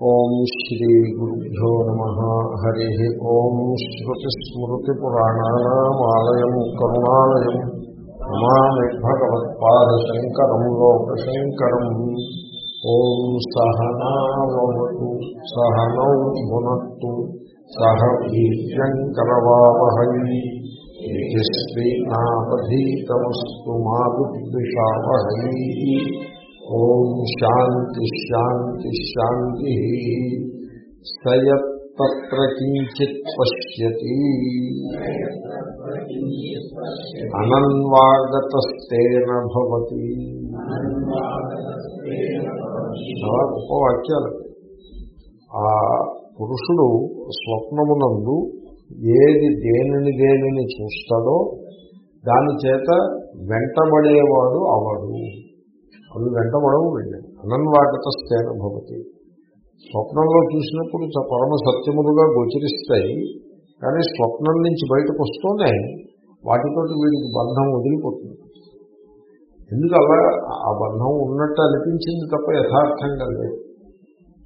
ఓం శ్రీ గురుభ్యో నమ. హరి ఓం శ్రుతిస్మృతిపురాణానామాలయం కరుణాలయం. నమామి భగవత్పాదశంకరం లోకశంకరం. ఓం సహనావతు సహనౌ భునత్తు సహ వీర్యంకరవావహై తేజస్వీనాపధీతమస్తు మా విద్విషావహై ఓం శాంతి శాంతి శాంతి. సయత్త్రకించిత్ పశ్యతి. అనన్వాగతస్తేన భవతి. చాలా గొప్ప వాక్యాలు. ఆ పురుషుడు స్వప్నమునందు ఏది దేనిని దేనిని చూస్తాడో దాని చేత వెంటబడేవాడు అవడు. అవి వెంటబడవు వెళ్ళి అనన్వాగత స్థేన భవతి. స్వప్నంలో చూసినప్పుడు పరమ సత్యములుగా గోచరిస్తాయి కానీ స్వప్నం నుంచి బయటకు వస్తూనే వాటితోటి వీడికి బంధం వదిలిపోతుంది. ఎందుకు అలా? ఆ బంధం ఉన్నట్టు అనిపించింది తప్ప యథార్థంగా లేదు.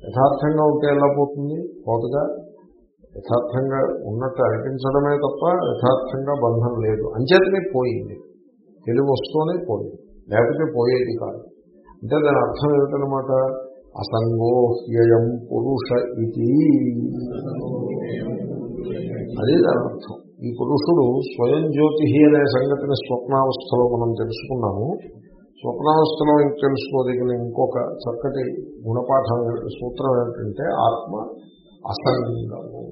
యథార్థంగా ఉంటే ఎలా పోతుంది? కోతగా యథార్థంగా ఉన్నట్టు అనిపించడమే తప్ప యథార్థంగా బంధం లేదు. అంచేతనే పోయింది. తెలివి వస్తూనే పోయింది. లేకపోతే పోయేది కాదు. అంటే దాని అర్థం ఏమిటనమాట అసంగోహ్యయం పురుష ఇది అది దాని అర్థం. ఈ పురుషుడు స్వయం జ్యోతి అనే సంగతిని స్వప్నావస్థలో మనం తెలుసుకున్నాము. స్వప్నావస్థలో తెలుసుకోదగిన ఇంకొక చక్కటి గుణపాఠం సూత్రం ఏంటంటే ఆత్మ అసంగము.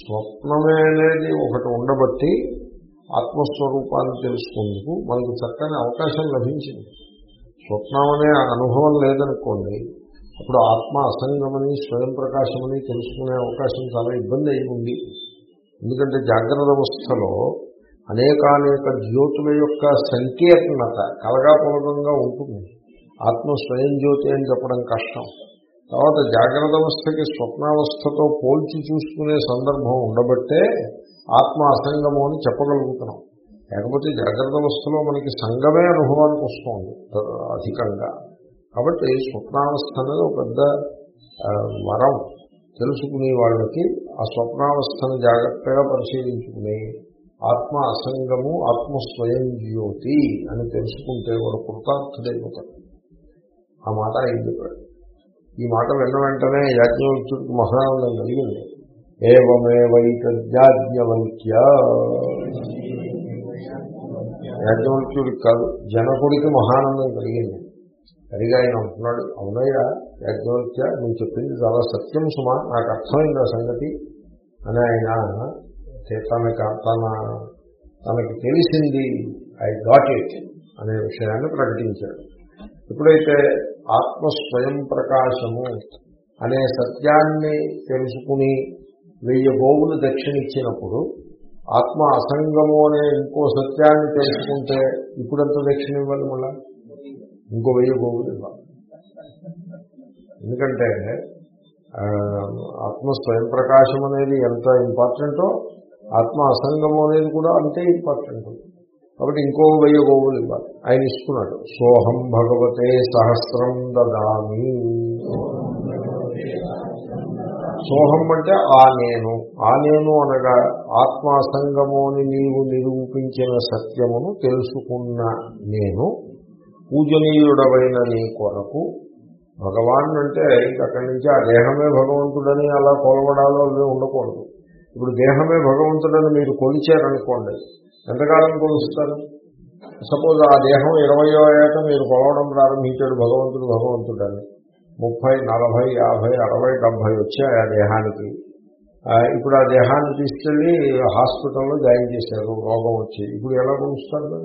స్వప్నమే అనేది ఒకటి ఉండబట్టి ఆత్మస్వరూపాన్ని తెలుసుకుందుకు మనకు చక్కని అవకాశం లభించింది. స్వప్నం అనే అనుభవం లేదనుకోండి అప్పుడు ఆత్మ అసంగమని స్వయం ప్రకాశమని తెలుసుకునే అవకాశం చాలా ఇబ్బంది అయి ఉంది. ఎందుకంటే జాగ్రత్త అవస్థలో అనేకానేక జ్యోతుల యొక్క సంకీర్ణత కలగాపూర్వకంగా ఉంటుంది. ఆత్మ స్వయం జ్యోతి అని చెప్పడం కష్టం. తర్వాత జాగ్రత్త అవస్థకి స్వప్నావస్థతో పోల్చి చూసుకునే సందర్భం ఉండబట్టే ఆత్మ అసంగము అని చెప్పగలుగుతున్నాం. లేకపోతే జాగ్రత్త అవస్థలో మనకి సంగమే అనుభవానికి వస్తుంది అధికంగా. కాబట్టి స్వప్నావస్థ అనేది ఒక పెద్ద వరం. తెలుసుకునే వాళ్ళకి ఆ స్వప్నావస్థను జాగ్రత్తగా పరిశీలించుకుని ఆత్మ అసంగము ఆత్మ స్వయం జ్యోతి అని తెలుసుకుంటే వాడు కృతార్థుడైపోతాడు. ఆ మాట ఆయన చెప్పాడు. ఈ మాట విన్న వెంటనే యాజ్ఞవల్క్యుడికి మహానందం కలిగింది. ఏవమేవైతజ్ఞవల్క్య యాజ్ఞవల్క్యుడికి కాదు జనకుడికి మహానందం కలిగింది. సరిగా ఆయన అంటున్నాడు అవునయ్యా యాజ్ఞవల్క్య నువ్వు చెప్పింది చాలా సత్యం సుమా నాకు అర్థమైంది ఆ సంగతి అని ఆయన తనకి తన తనకి తెలిసింది ఐ గాట్ ఇట్ అనే విషయాన్ని ప్రకటించాడు. ఎప్పుడైతే ఆత్మ స్వయం ప్రకాశము అనే సత్యాన్ని తెలుసుకుని వెయ్యి గోవులు దక్షిణిచ్చినప్పుడు ఆత్మ అసంగము అనే ఇంకో సత్యాన్ని తెలుసుకుంటే ఇప్పుడంత దక్షిణ ఇవ్వాలి మళ్ళా? ఇంకో వెయ్యి గోవులు ఇవ్వాలి. ఎందుకంటే ఆత్మ స్వయం ప్రకాశం అనేది ఎంత ఇంపార్టెంటో ఆత్మ అసంగము అనేది కూడా అంతే ఇంపార్టెంట్. కాబట్టి ఇంకో వెయ్యి గోవులు ఇవ్వాలి. ఆయన ఇస్తున్నాడు సోహం భగవతే సహస్రం దదామి. సోహం అంటే ఆ నేను. ఆ నేను అనగా ఆత్మాసంగము అని నీవు నిరూపించిన సత్యమును తెలుసుకున్న నేను పూజనీయుడవైన నీ కొరకు. భగవాన్ అంటే అక్కడి నుంచి ఆ దేహమే భగవంతుడని అలా కొలవడాలో అవి ఉండకూడదు. ఇప్పుడు దేహమే భగవంతుడని మీరు కొలిచారనుకోండి ఎంతకాలం కొలుస్తారు? సపోజ్ ఆ దేహం ఇరవయో ఏట మీరు కొలవడం ప్రారంభించాడు భగవంతుడు భగవంతుడని. ముప్పై నలభై యాభై అరవై డెబ్భై వచ్చాయి ఆ దేహానికి. ఇప్పుడు ఆ దేహాన్ని తీసుకెళ్ళి హాస్పిటల్లో జాయిన్ చేశారు రోగం వచ్చి. ఇప్పుడు ఎలా కొలుస్తారు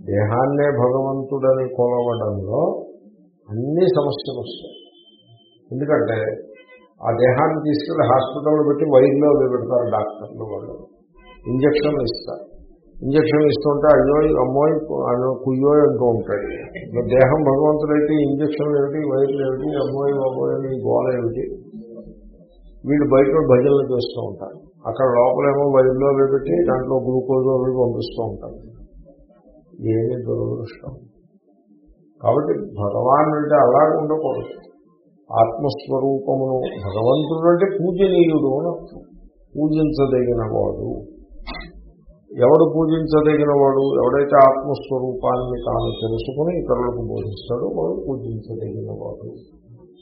దేహాన్నే భగవంతుడని కొలవడంలో అన్ని సమస్యలు వస్తాయి. ఎందుకంటే ఆ దేహాన్ని తీసుకెళ్ళి హాస్పిటల్లో పెట్టి వైర్లో పెడతారు డాక్టర్లు వాళ్ళు. ఇంజక్షన్లు ఇస్తారు. ఇంజక్షన్ ఇస్తుంటే అయ్యో అమ్మోయ్ కుయ్యో అంటూ ఉంటాడు. దేహం భగవంతుడైతే ఇంజక్షన్లు ఏమిటి వైర్లు ఏమిటి అమ్మోయ్ అమ్మోయ్ అని గోల ఏమిటి? వీళ్ళు బయట భజనలు చేస్తూ ఉంటారు అక్కడ లోపలేమో వైర్లో పెట్టి దాంట్లో గ్లూకోజ్ అవి పంపిస్తూ ఉంటారు ఏమి దురదృష్టం. కాబట్టి భగవాన్ అంటే అలాగే ఉండకూడదు. ఆత్మస్వరూపమును భగవంతుడు అంటే పూజనీయుడు అని అర్థం. పూజించదగిన వాడు ఎవడు పూజించదగిన వాడు ఎవడైతే ఆత్మస్వరూపాన్ని తాను తెలుసుకుని ఇతరులకు బోధిస్తాడో వాడు పూజించదగిన వాడు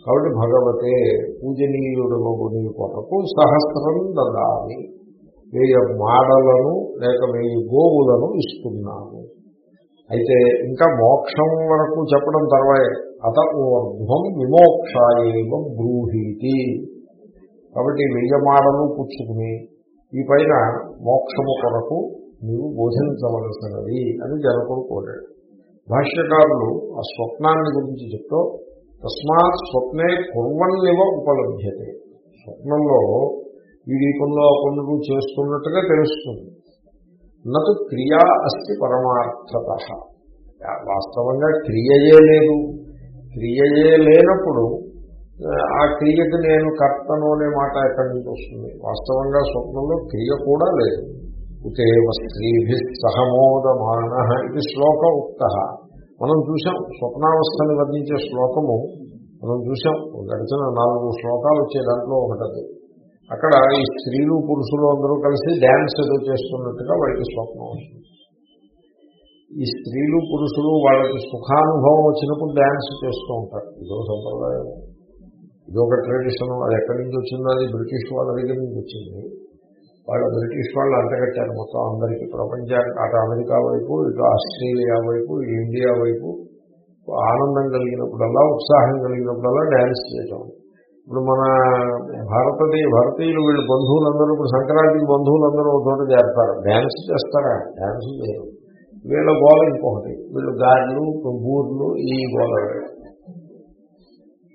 కాబట్టి భగవతే పూజనీయుడు నీ కొరకు సహస్రం దాని వేయ మాడలను లేక వేయి గోవులను ఇస్తున్నాను అయితే ఇంకా మోక్షం వరకు చెప్పడం తర్వాత అత ఊర్ధ్వం విమోక్షాయేవ బ్రూహీతి. కాబట్టి వెయ్యి మాడలు పుచ్చుకుని ఈ పైన మోక్షము కొరకు నీవు బోధించవలసినది అని జనకుడు కోరాడు. భాష్యకారులు ఆ స్వప్నాన్ని గురించి చెప్తూ తస్మాత్ స్వప్నే కుర్వన్నివ ఉపలభ్యతే. స్వప్నంలో వీడి పనులు ఆ పనులు చేస్తున్నట్టుగా తెలుస్తుంది. నటు క్రియా అస్తి పరమార్థత. వాస్తవంగా క్రియయే లేదు. క్రియయే లేనప్పుడు ఆ క్రియకు నేను కర్తను అనే మాట ఎక్కడి నుంచి వస్తుంది? వాస్తవంగా స్వప్నంలో క్రియ కూడా లేదు. ఉతేవ స్త్రీభి సహమోదమాన ఇది శ్లోక ఉక్త మనం చూసాం స్వప్నావస్థని వర్ణించే శ్లోకము. మనం చూసాం గడిచిన నాలుగు శ్లోకాలు వచ్చే దాంట్లో ఒకటది. అక్కడ ఈ స్త్రీలు పురుషులు అందరూ కలిసి డ్యాన్స్ ఏదో చేస్తున్నట్టుగా వాళ్ళకి స్వప్నం వస్తుంది. ఈ స్త్రీలు పురుషులు వాళ్ళకి సుఖానుభవం వచ్చినప్పుడు డ్యాన్స్ చేస్తూ ఉంటారు. ఇదో సంప్రదాయం. ఇదొక ట్రెడిషన్ అది ఎక్కడి నుంచి వచ్చిందో అది బ్రిటిష్ వాళ్ళ దగ్గర నుంచి వచ్చింది. వాళ్ళు బ్రిటిష్ వాళ్ళు అంటగట్టారు మొత్తం అందరికీ ప్రపంచానికి అటు అమెరికా వైపు ఇటు ఆస్ట్రేలియా వైపు ఇండియా వైపు ఆనందం కలిగినప్పుడల్లా ఉత్సాహం కలిగినప్పుడల్లా డ్యాన్స్ చేయటం. ఇప్పుడు మన భారతదేశ భారతీయులు వీళ్ళు బంధువులందరూ ఇప్పుడు సంక్రాంతికి బంధువులందరూ ఒక చోట చేస్తారు డ్యాన్స్ చేస్తారా? డ్యాన్స్ చేయరు. వీళ్ళ గోల ఇంకొకటి. వీళ్ళు గాడ్లు బూర్లు ఈ గోల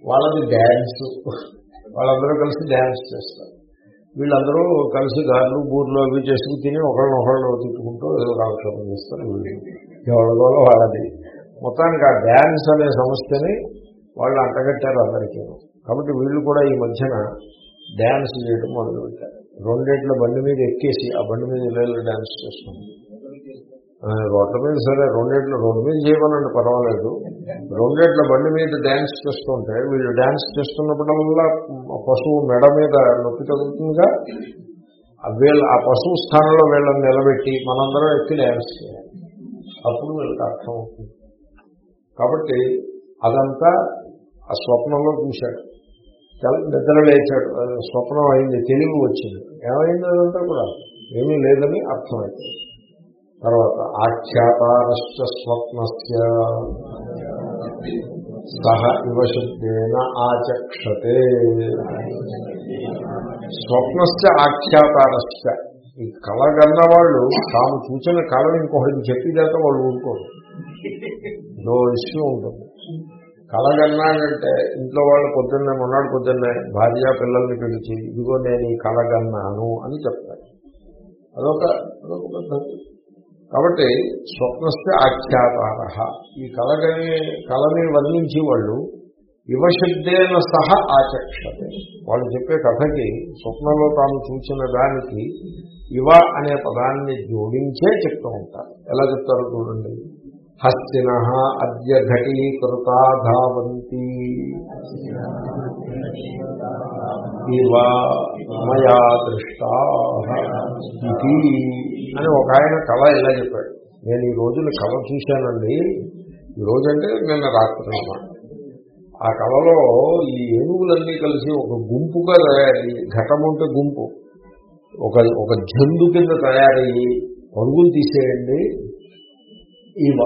వాళ్ళది డ్యాన్స్ వాళ్ళందరూ కలిసి డ్యాన్స్ చేస్తారు. వీళ్ళందరూ కలిసి గార్లు బూర్లు అవి చేసుకుని తిని ఒకళ్ళని ఒకళ్ళు తిట్టుకుంటూ ఏదో కాలక్షేపం చేస్తారు వీళ్ళు. ఎవరిలో వాళ్ళది. మొత్తానికి ఆ డ్యాన్స్ అనే సమస్యని వాళ్ళు అంటగట్టారు అందరికీ. కాబట్టి వీళ్ళు కూడా ఈ మధ్యన డ్యాన్స్ చేయడం మొదలుపెట్టారు. రెండేట్ల బండి మీద ఎక్కేసి ఆ బండి మీద ఇళ్ళ డ్యాన్స్ చేస్తున్నాం రోడ్ల మీద సరే రెండేట్లు రోడ్డు మీద చేయమనండి పర్వాలేదు. రెండేట్ల బండి మీద డ్యాన్స్ చేస్తుంటే వీళ్ళు డ్యాన్స్ చేస్తున్నప్పుడల్లా పశువు మెడ మీద నొప్పి తగ్గుతుందిగా వీళ్ళ ఆ పశువు స్థానంలో వీళ్ళని నిలబెట్టి మనందరం ఎక్కి డ్యాన్స్ చేయాలి. అప్పుడు వీళ్ళకి అర్థం అవుతుంది. కాబట్టి అదంతా ఆ స్వప్నంలో చూశాడు. నిద్ర లేచాడు. స్వప్నం అయింది తెలివి వచ్చింది. ఏమైంది అదంతా కూడా? ఏమీ లేదని అర్థమవుతుంది తర్వాత ఆఖ్యాతారశ్చ స్వప్నస్య. సహ ఇవ శబ్దేన ఆచక్షతే. స్వప్నస్య ఆఖ్యాతారశ్చ. ఈ కళ కన్న వాళ్ళు తాము చూసిన కళను ఇంకొకటి చెప్పిదాకా వాళ్ళు ఊరుకోరు. నో ఇష్యూ ఉంటుంది. కళగన్నానంటే ఇంట్లో వాళ్ళు పొద్దున్నే మొన్నటి పొద్దున్నే భార్య పిల్లల్ని పిలిచి ఇదిగో నేను ఈ కళగన్నాను అని చెప్తారు. అదొక అదొక పద్ధతి. కాబట్టి స్వప్నస్థ ఆఖ్యాతార. ఈ కళగని కళని వర్ణించి వాళ్ళు యువశబ్దేన సహ ఆచక్షతే. వాళ్ళు చెప్పే కథకి స్వప్నంలో తాము చూసిన దానికి ఇవ అనే పదాన్ని జోడించే చెప్తూ ఉంటారు. ఎలా చెప్తారు చూడండి. హస్తిన అద్య ఘటీకృతా ధావంతి ఇవ మయా దృష్టా. ఇది అని ఒక ఆయన కళ ఇలా చెప్పాడు. నేను ఈ రోజున కళ చూశానండి. ఈ రోజంటే నిన్న రాత్రి అన్నమాట ఆ కళలో ఈ ఏనుగులన్నీ కలిసి ఒక గుంపుగా తయారయ్యి ఘటం ఉంటే గుంపు. ఒక ఒక జందు కింద తయారయ్యి పరుగులు తీసేయండి. ఇవ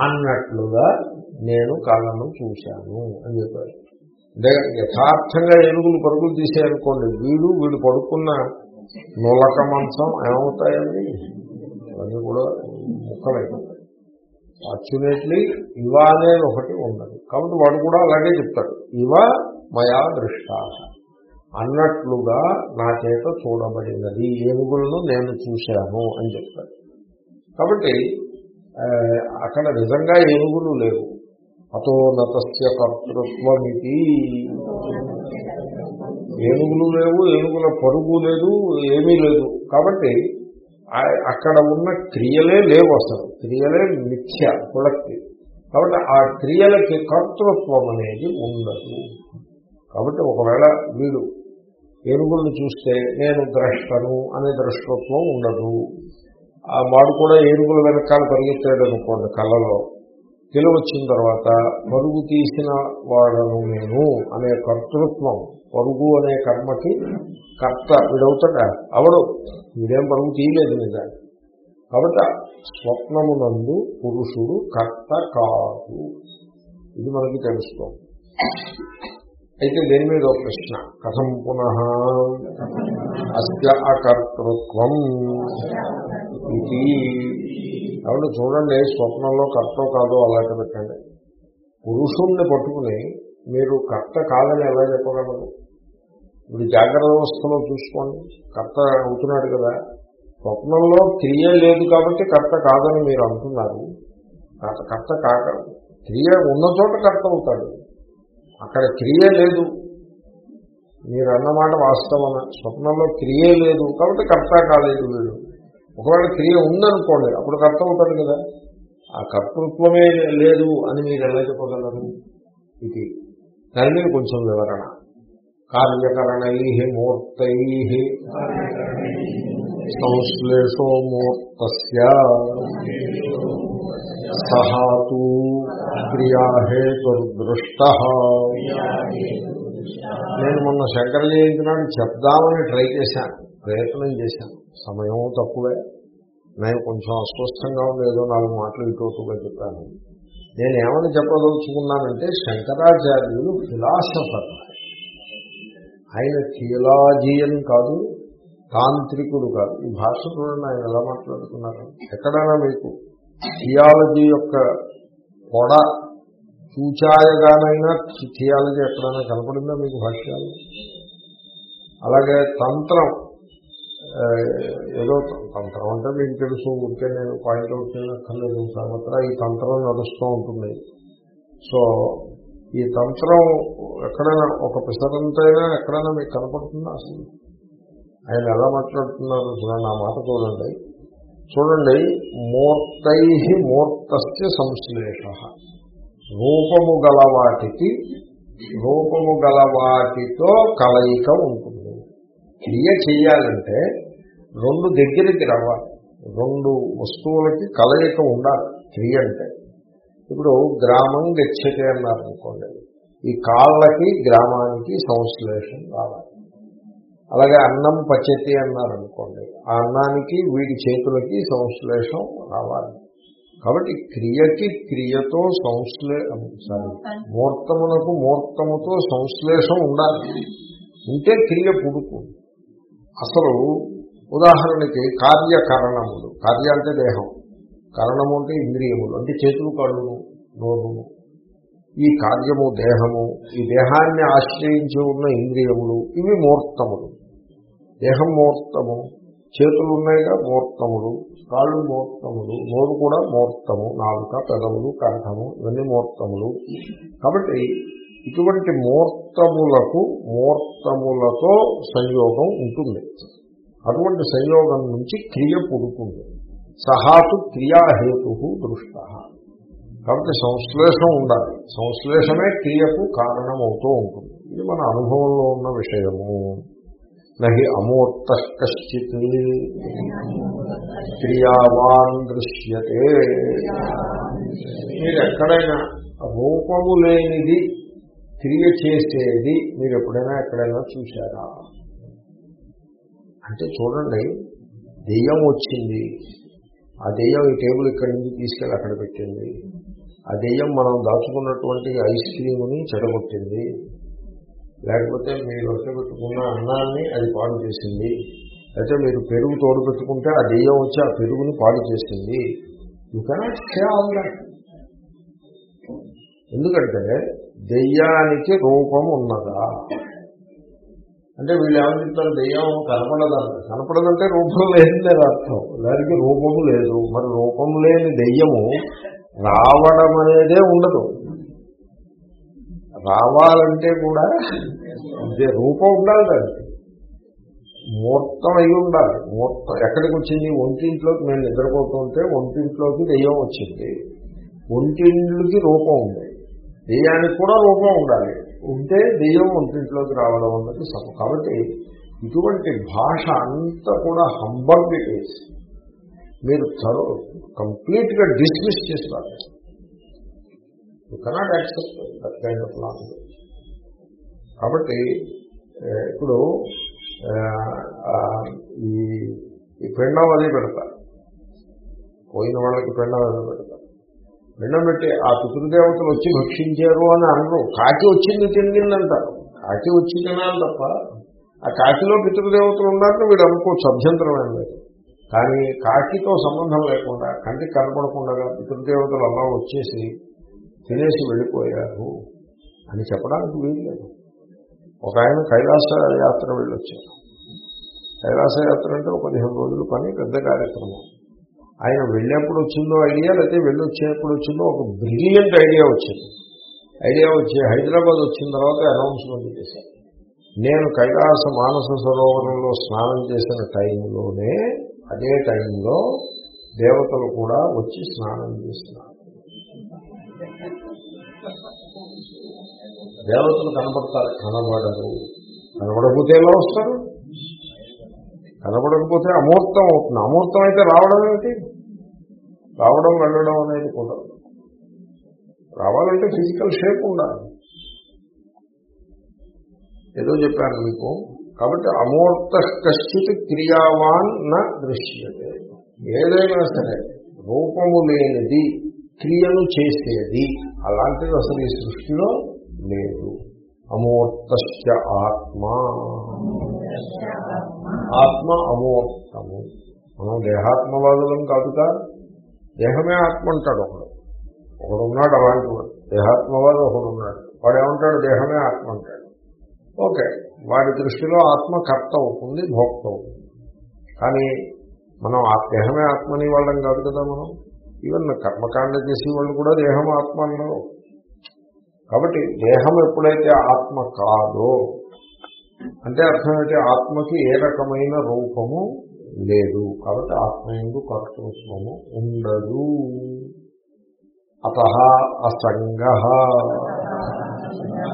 అన్నట్లుగా నేను కళను చూశాను అని చెప్పాడు. అంటే యథార్థంగా ఏనుగులు పరుగులు తీసేయనుకోండి వీడు వీడు పడుకున్న నులక మంచం ఏమవుతాయండి? అవన్నీ కూడా ముక్కలైపోతాయి ఫార్చునేట్లీ ఇవ అనేది ఒకటి ఉండదు. కాబట్టి వాడు కూడా అలాగే చెప్తాడు. ఇవ మయా దృష్ట. అన్నట్లుగా నా చేత చూడబడినది. ఏనుగులను నేను చూశాను అని చెప్తాడు. కాబట్టి అక్కడ నిజంగా ఏనుగులు లేవు. అతో కర్తృత్వమితి. ఏనుగులు లేవు ఏనుగుల పరుగు లేదు ఏమీ లేదు. కాబట్టి అక్కడ ఉన్న క్రియలే లేవు అసలు. క్రియలే మిథ్య కులక్తి కాబట్టి ఆ క్రియలకి కర్తృత్వం అనేది ఉండదు. కాబట్టి ఒకవేళ వీడు ఏనుగులను చూస్తే నేను ద్రష్టను అనే ద్రష్టత్వం ఉండదు. ఆ వాడు కూడా ఏనుగుల వెనకాల పరిగెత్తాడు అనుకోండి కళలో తెలివచ్చిన తర్వాత పరుగు తీసిన వాడను నేను అనే కర్తృత్వం పరుగు అనే కర్మకి కర్త వీడవుతాడా? అవడు. వీడేం పరుగు తీయలేదు నిజాన్ని కాబట్టి స్వప్నమునందు పురుషుడు కర్త కాదు. ఇది మనకి తెలుస్తోంది అయితే దేని మీద ఒక ప్రశ్న? కథం పునః అస్య అకర్తృత్వం ఇది. కాబట్టి చూడండి స్వప్నంలో కర్త కాదో అలాంటి పెట్టండి. పురుషుణ్ణి పట్టుకుని మీరు కర్త కాదని ఎలా చెప్పగలరు? ఇప్పుడు జాగ్రత్త వ్యవస్థలో చూసుకోండి. కర్త అవుతున్నాడు కదా. స్వప్నంలో క్రియ లేదు కాబట్టి కర్త కాదని మీరు అంటున్నారు. కర్త కర్త కాక క్రియ ఉన్న చోట కర్త అవుతాడు. అక్కడ క్రియ లేదు. మీరు అన్నమాట వాస్తవమే? స్వప్నంలో క్రియ లేదు కాబట్టి కర్త కాలేదు వీడు. ఒకవేళ క్రియ ఉందనుకోండి అప్పుడు కర్త అవుతాడు కదా. ఆ కర్తృత్వమే లేదు అని మీరు ఎలా చెప్పగలరు? ఇది దాని మీద కొంచెం వివరణ. కార్యకరణై మూర్తై సంశ్లేషో మూర్తస్య సహాతు క్రియాహేతుర్దృష్ట నేను మొన్న శంకర జయంతి నాడు చెప్దామని ట్రై చేశాను ప్రయత్నం చేశాను. సమయం తక్కువే. నేను కొంచెం అస్వస్థంగా ఉండేదో నాలుగు మాటలు ఇటుగా చెప్పాను. నేను ఏమని చెప్పదలుచుకున్నానంటే శంకరాచార్యులు ఫిలాసఫర్. ఆయన థియలాజియన్ కాదు తాంత్రికుడు కాదు. ఈ భాష చూడండి ఆయన ఎలా మాట్లాడుతున్నారు ఎక్కడైనా మీకు థియాలజీ యొక్క పొడ చూచాయగానైనా థియాలజీ ఎక్కడైనా కనపడిందా మీకు భాష్యాలు? అలాగే తంత్రం ఏదో తంత్రం అంటే మీకు తెలుసు ఉంటే నేను పాయింట్అవుట్ చేయనక్కర్లేదు ఈ తంత్రం నడుస్తూ ఉంటుంది. సో ఈ తంత్రం ఎక్కడైనా ఒక పిసరంతైనా ఎక్కడైనా మీకు కనపడుతుందా అసలు? ఆయన ఎలా మాట్లాడుతున్నారు? నా మాట చూడండి. చూడండి మూర్తై మూర్తస్య సంశ్లేష. రూపము గల వాటికి రూపము గల వాటితో కలయిక ఉంటుంది. క్రియ చేయాలంటే రెండు దగ్గరికి రావాలి. రెండు వస్తువులకి కలయిక ఉండాలి. క్రియ అంటే ఇప్పుడు గ్రామం గచ్చతే అన్నారు అనుకోండి ఈ కాళ్ళకి గ్రామానికి సంశ్లేషం రావాలి. అలాగే అన్నం పచ్చతి అన్నారు అనుకోండి ఆ అన్నానికి వీడి చేతులకి సంశ్లేషం రావాలి. కాబట్టి క్రియకి క్రియతో సంశ్లే సారీ మూర్తమునకు మూర్తముతో సంశ్లేషం ఉండాలి. ఉంటే క్రియ పుడుకు అసలు ఉదాహరణకి కార్యకరణములు. కార్య అంటే దేహం. కరణము అంటే ఇంద్రియములు అంటే చేతులు కళ్ళు నోరు. ఈ కార్యము దేహము ఈ దేహాన్ని ఆశ్రయించి ఉన్న ఇంద్రియములు ఇవి ముహూర్తములు దేహం ముహూర్తము చేతులు ఉన్నాయిగా ముహూర్తములు కాళ్ళు ముహూర్తములు నోరు కూడా ముహూర్తము నాలుక పెదవులు కంఠము ఇవన్నీ ముహూర్తములు కాబట్టి ఇటువంటి ముహూర్తములకు మూర్తములతో సంయోగం ఉంటుంది. అటువంటి సంయోగం నుంచి క్రియ పుడుతుంది. సహాతు క్రియాహేతు దృష్ట. కాబట్టి సంశ్లేషం ఉండాలి. సంశ్లేషమే క్రియకు కారణమవుతూ ఉంటుంది. ఇది మన అనుభవంలో ఉన్న విషయము. నహి అమూర్త కశ్చిత్ క్రియావాన్ దృశ్యతే. మీరు ఎక్కడైనా రూపము లేనిది క్రియ చేసేది మీరు ఎప్పుడైనా ఎక్కడైనా చూశారా? అంటే చూడండి దెయ్యం వచ్చింది. ఆ దెయ్యం ఈ టేబుల్ ఇక్కడి నుంచి తీసుకెళ్ళి అక్కడ పెట్టింది. ఆ దెయ్యం మనం దాచుకున్నటువంటి ఐస్ క్రీమ్ని చెడగొట్టింది. లేకపోతే మీరు పెట్టుకున్న అన్నాన్ని అది పాడు చేసింది. అయితే మీరు పెరుగు తోడు పెట్టుకుంటే ఆ దెయ్యం వచ్చి ఆ పెరుగుని పాడు చేసింది. యూ కెనాట్ సే ఆల్ ఎందుకంటే దెయ్యానికి రూపం ఉన్నదా? అంటే వీళ్ళు ఏమని చెప్తారు? దెయ్యం కనపడదంట. కనపడదంటే రూపం లేదని అర్థం. దానికి రూపము లేదు. మరి రూపం లేని దెయ్యము రావడం అనేదే ఉండదు. రావాలంటే కూడా అంటే రూపం ఉండాలి దానికి. మూర్తం అయి ఉండాలి. మూర్తం ఎక్కడికి వచ్చింది? ఒంటింట్లోకి మేము నిద్రపోతుంటే ఒంటింట్లోకి దెయ్యం వచ్చింది. ఒంటింట్లోకి రూపం ఉంది. దెయ్యానికి కూడా రూపం ఉండాలి. ఉంటే దెయ్యం ఒంటింట్లోకి రావడం అన్నది సమ కాబట్టి ఇటువంటి భాష అంతా కూడా హంబర్బిటేజ్ మీరు త్వర కంప్లీట్గా డిస్మిస్ చేస్తారు. You cannot accept that kind of language కాబట్టి ఇప్పుడు ఈ ఈ అది పెడతారు. పోయిన వాళ్ళకి పిండం అది పెడతారు. పిండం ఆ పితృదేవతలు వచ్చి భక్షించారు అని అనరు. కాకి వచ్చింది తిరిగిందంటారు కాకి వచ్చి తినాలి తప్ప ఆ కాకిలో పితృదేవతలు ఉన్నారని వీడు అనుకోవచ్చు అభ్యంతరం లేదు కానీ కాకితో సంబంధం లేకుండా కంటికి కనపడకుండా పితృదేవతలు అలా వచ్చేసి తినేసి వెళ్ళిపోయారు అని చెప్పడానికి వీలు లేదు. ఒక ఆయన కైలాస యాత్ర వెళ్ళొచ్చారు. కైలాస యాత్ర అంటే ఒక పదిహేను రోజులు పని పెద్ద కార్యక్రమం. ఆయన వెళ్ళేప్పుడు వచ్చిందో ఐడియా లేకపోతే వెళ్ళొచ్చేప్పుడు వచ్చిందో ఒక బ్రిలియంట్ ఐడియా వచ్చింది. ఐడియా వచ్చి హైదరాబాద్ వచ్చిన తర్వాత అనౌన్స్మెంట్ చేశారు. నేను కైలాస మానస సరోవరంలో స్నానం చేసిన టైంలోనే అదే టైంలో దేవతలు కూడా వచ్చి స్నానం చేస్తున్నారు. దేవతలు కనపడతారు కనబడరు. కనబడకపోతే ఎలా వస్తారు? కనబడకపోతే అమూర్తం అవుతుంది. అమూర్తం అయితే రావడం ఏమిటి రావడం వెళ్ళడం అనేది కూడా రావాలంటే ఫిజికల్ షేప్ ఉండాలి. ఏదో చెప్పాను మీకు. కాబట్టి అమూర్త కశ్చిత్ క్రియావాన్ నా దృశ్యతే. ఏదైనా సరే రూపము లేనిది క్రియను చేసేది. అలాంటిది అసలు ఈ సృష్టిలో లేదు. అమూర్తశ్చ ఆత్మ. ఆత్మ అమూర్తము మనం దేహాత్మవాదులం కాదుగా దేహమే ఆత్మ అంటాడు ఒకడు. ఒకడు ఉన్నాడు అలాంటి వాడు. దేహాత్మవాదు ఒకడు ఉన్నాడు వాడు ఏమంటాడు దేహమే ఆత్మ అంటాడు. ఓకే. వాడి దృష్టిలో ఆత్మ కర్త అవుతుంది భోక్త అవుతుంది. కానీ మనం ఆ దేహమే ఆత్మని వాళ్ళం కాదు కదా మనం. ఈవెన్ కర్మకాండ చేసే వాళ్ళు కూడా దేహం ఆత్మ అన్నారు కాబట్టి దేహం ఎప్పుడైతే ఆత్మ కాదో అంటే అర్థమైతే ఆత్మకి ఏ రకమైన రూపము లేదు. కాబట్టి ఆత్మ ఎందు కర్తృత్వము ఉండదు. అత అసంగ.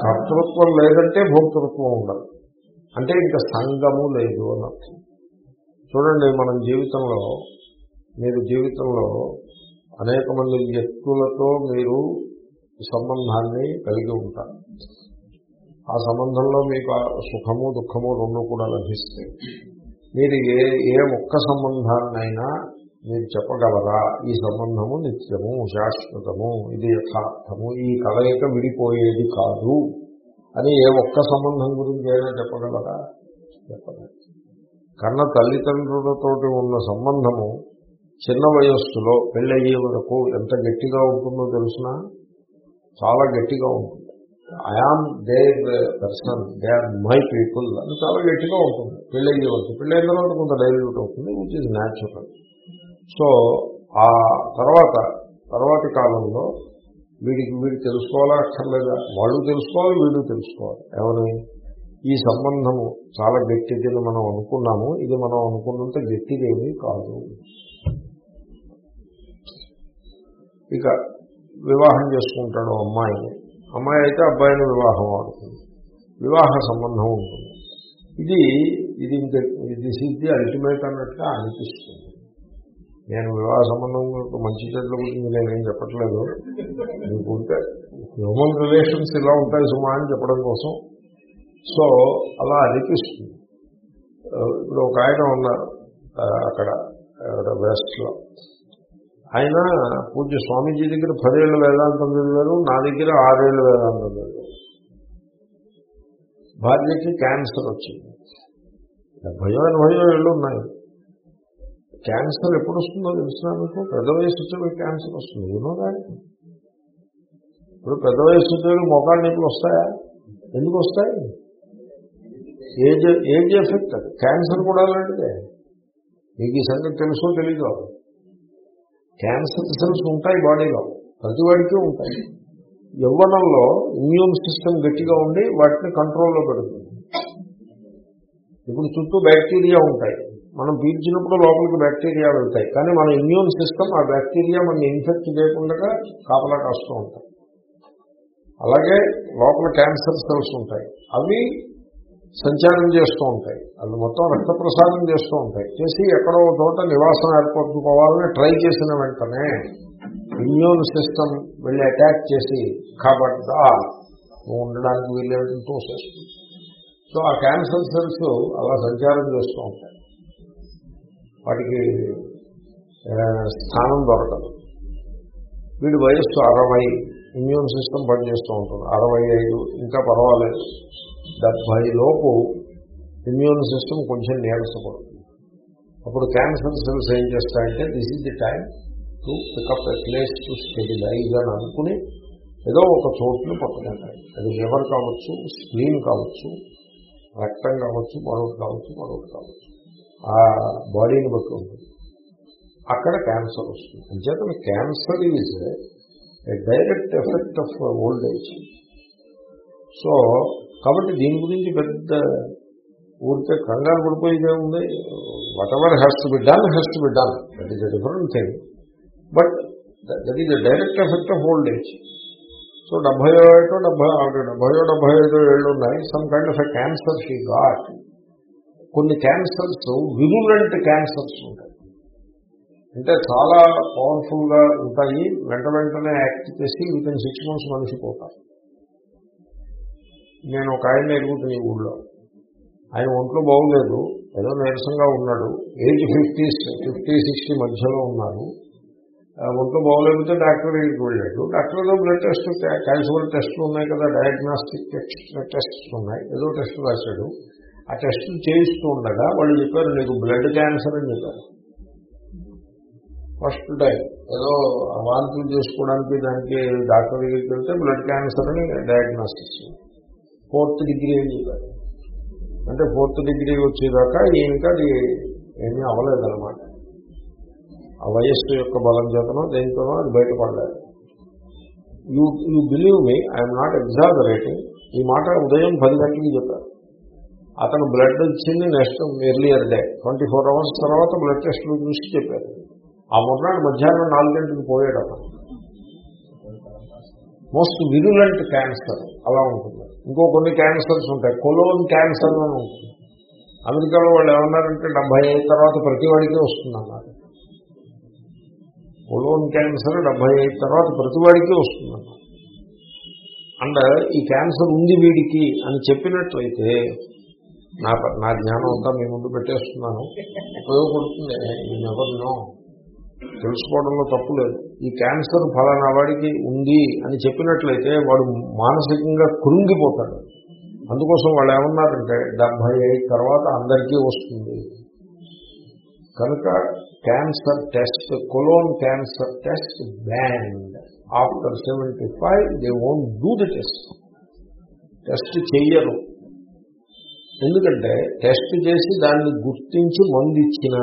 కర్తృత్వం లేదంటే భోక్తృత్వం ఉండదు. అంటే ఇంకా సంగము లేదు అని అర్థం. చూడండి మనం జీవితంలో మీరు జీవితంలో అనేక మంది వ్యక్తులతో మీరు సంబంధాన్ని కలిగి ఉంటారు. ఆ సంబంధంలో మీకు సుఖము దుఃఖము రెండు కూడా లభిస్తాయి. మీరు ఏ ఏ ఒక్క సంబంధాన్నైనా మీరు చెప్పగలరా? ఈ సంబంధము నిత్యము శాశ్వతము ఇది యథార్థము ఈ కలయిక విడిపోయేది కాదు అని ఏ ఒక్క సంబంధం గురించి అయినా చెప్పగలరా? చెప్పలేదు. కన్న తల్లిదండ్రులతోటి ఉన్న సంబంధము చిన్న వయస్సులో పెళ్ళయ్యే వరకు ఎంత గట్టిగా ఉంటుందో తెలిసినా? చాలా గట్టిగా ఉంటుంది. I am there person they are my people అని చాలా గట్టిగా ఉంటుంది. పెళ్ళయ్యే వరకు పెళ్ళైన తర్వాత కొంత డైల్యూట్ అవుతుంది విచ్ ఇస్ న్యాచురల్ సో ఆ తర్వాత తర్వాతి కాలంలో వీడికి వీడు తెలుసుకోవాలా అక్కర్లేదా? వాళ్ళు తెలుసుకోవాలి వీడు తెలుసుకోవాలి. ఏమని? ఈ సంబంధము చాలా గట్టిదని మనం అనుకున్నాము. ఇది మనం అనుకున్నంత గట్టిదేమీ కాదు. ఇక వివాహం చేసుకుంటాడు అమ్మాయిని అమ్మాయి అయితే అబ్బాయిని వివాహం ఆడుతుంది. వివాహ సంబంధం ఉంటుంది. ఇది ఇది ఇంకా దిస్ ఇస్ ది అల్టిమేట్ అన్నట్టుగా అనిపిస్తుంది. నేను వివాహ సంబంధం మంచి చెట్ల గురించి నేనేం చెప్పట్లేదు. మీకు ఉంటే హ్యూమన్ రిలేషన్స్ ఇలా ఉంటాయి సుమా అని చెప్పడం కోసం. సో అలా అనిపిస్తుంది. ఇప్పుడు ఒక ఆయన ఉన్నారు అక్కడ వెస్ట్లో ఆయన పూజ్య స్వామీజీ దగ్గర పదేళ్ళు వేదాంతం చదివారు నా దగ్గర ఆరేళ్ళు వేదాంతం చదివారు. భార్యకి క్యాన్సర్ వచ్చింది. డెబ్బయో ఎనభయో ఏళ్ళు ఉన్నాయి. క్యాన్సర్ ఎప్పుడు వస్తుందో తెలిసినా మీకు? పెద్ద వయసు వచ్చే క్యాన్సర్ వస్తుంది. యూనో దాట్ ఇప్పుడు పెద్ద వయసు వచ్చే మొక్కలు నొప్పులు వస్తాయా? ఎందుకు వస్తాయి? ఏజ్ ఏజ్ ఎఫెక్ట్ క్యాన్సర్ కూడా అలాంటిదే. మీకు ఈ సంగతి తెలుసో తెలీదు? క్యాన్సర్ సెల్స్ ఉంటాయి బాడీలో. ప్రతివాడికి ఉంటాయి. యవ్వనంలో ఇమ్యూన్ సిస్టమ్ గట్టిగా ఉండి వాటిని కంట్రోల్లో పెడుతుంది. ఇప్పుడు చుట్టూ బ్యాక్టీరియా ఉంటాయి. మనం పీల్చినప్పుడు లోపలికి బ్యాక్టీరియా వెళ్తాయి. కానీ మన ఇమ్యూన్ సిస్టమ్ ఆ బ్యాక్టీరియా మనం ఇన్ఫెక్ట్ చేయకుండా కాపలా కాస్తూ ఉంటాయి. అలాగే లోపల క్యాన్సర్ సెల్స్ ఉంటాయి. అవి సంచారం చేస్తూ ఉంటాయి. అవి మొత్తం రక్త ప్రసారం చేస్తూ ఉంటాయి. చేసి ఎక్కడో చోట నివాసం ఏర్పరచుకోవాలని ట్రై చేసిన వెంటనే ఇమ్యూన్ సిస్టమ్ వెళ్ళి అటాక్ చేసి కాబడ్డా నువ్వు ఉండడానికి వీళ్ళేమిటి తోసేస్తుంది. సో ఆ క్యాన్సర్ సెల్స్ అలా సంచారం చేస్తూ ఉంటాయి. వాటికి స్థానం దొరకదు. వీడి వయస్సు అరవై ఇమ్యూన్ సిస్టమ్ పనిచేస్తూ ఉంటుంది. అరవై ఐదు ఇంకా పర్వాలేదు. డెబ్భై లోపు ఇమ్యూన్ సిస్టమ్ కొంచెం నీరసపడుతుంది. అప్పుడు క్యాన్సర్ సెల్స్ ఏం చేస్తాయంటే this is the time to pick up a place to stabilize అని అనుకుని ఏదో ఒక చోట్ను పట్టుకుంటాయి అది లివర్ కావచ్చు స్ప్లీన్ కావచ్చు రక్తం కావచ్చు మరొకటి కావచ్చు మరొకటి కావచ్చు. ఆ బాడీని బట్టి ఉంటుంది. అక్కడ క్యాన్సర్ వస్తుంది. అంచేత cancer is a direct effect of old age so కాబట్టి దీని గురించి పెద్ద ఊరికే కంగారు పడిపోయేదే ఉంది. Whatever has to be done has to be done that is a different thing but that is a direct effect of old age so డెబ్బై ఏటో డెబ్బై డెబ్బయో డెబ్బై ఐదో ఏళ్ళు ఉన్నాయి. Some kind of a cancer she got కొన్ని cancers virulent cancers ఉంటాయి. అంటే చాలా పవర్ఫుల్గా ఉంటాయి. వెంట వెంటనే యాక్ట్ చేసి విత్ సిక్స్ మంత్స్ మనిషి పోతారు నేను ఒక ఆయన ఎరుగుతుంది ఈ ఊళ్ళో. ఆయన ఒంట్లో బాగులేదు. ఏదో నీరసంగా ఉన్నాడు. ఏజ్ ఫిఫ్టీ ఫిఫ్టీ సిక్స్టీ మధ్యలో ఉన్నాడు. ఆ, ఒంట్లో బాగోలేకపోతే డాక్టర్ దగ్గరికి వెళ్ళాడు. డాక్టర్ బ్లడ్ టెస్ట్ క్యాన్సర్ టెస్ట్లు ఉన్నాయి కదా. డయాగ్నాస్టిక్ టెస్ట్ ఉన్నాయి. ఏదో టెస్ట్ రాశాడు. ఆ టెస్ట్ చేయిస్తూ ఉండగా వాళ్ళు చెప్పారు నీకు బ్లడ్ క్యాన్సర్ అని చెప్పారు. First time. ఏదో వాంతులు చేసుకోవడానికి దానికి డాక్టర్ దగ్గరికి వెళ్తే బ్లడ్ క్యాన్సర్ అని డయాగ్నాస్టిక్స్ ఫోర్త్ డిగ్రీ అని చెప్పారు. అంటే ఫోర్త్ డిగ్రీ వచ్చేదాకా ఈయనకి అది ఏమీ అవ్వలేదన్నమాట. ఆ వయస్సు యొక్క బలం చేతనో దేనితోనో అది బయటపడలేదు. You you believe me I'm not exaggerating. ఈ మాట ఉదయం పది గంటలకి చెప్పారు. అతను బ్లడ్ వచ్చింది next earlier day. Twenty four hours తర్వాత బ్లడ్ టెస్ట్లు చూసి చెప్పారు. ఆ మొన్నటి మధ్యాహ్నం నాలుగింటికి పోయాడు అతను మోస్ట్ విరులెంట్ క్యాన్సర్ అలా ఉంటుంది. ఇంకో కొన్ని క్యాన్సర్స్ ఉంటాయి. కొలోన్ క్యాన్సర్ అని ఉంటుంది. అమెరికాలో వాళ్ళు ఏమన్నారంటే డెబ్బై ఐదు తర్వాత ప్రతి వాడికి వస్తుంది అన్నారు. కొలోన్ క్యాన్సర్ డెబ్బై ఐదు తర్వాత ప్రతి వాడికి వస్తుంది అండ్ ఈ క్యాన్సర్ ఉంది వీడికి అని చెప్పినట్లయితే నా నా జ్ఞానం అంతా మీ ముందు పెట్టేస్తున్నాను. ఉపయోగపడుతుంది. ఈ నెవరినో తెలుసుకోవడంలో తప్పు లేదు. ఈ క్యాన్సర్ ఫలానా వాడికి ఉంది అని చెప్పినట్లయితే వాడు మానసికంగా కృంగిపోతాడు. అందుకోసం వాళ్ళు ఏమన్నారంటే డెబ్బై ఐదు తర్వాత అందరికీ వస్తుంది. కనుక cancer test colon cancer test banned after seventy five they won't do the test. Test చెయ్యరు. ఎందుకంటే టెస్ట్ చేసి దాన్ని గుర్తించి మందు ఇచ్చిన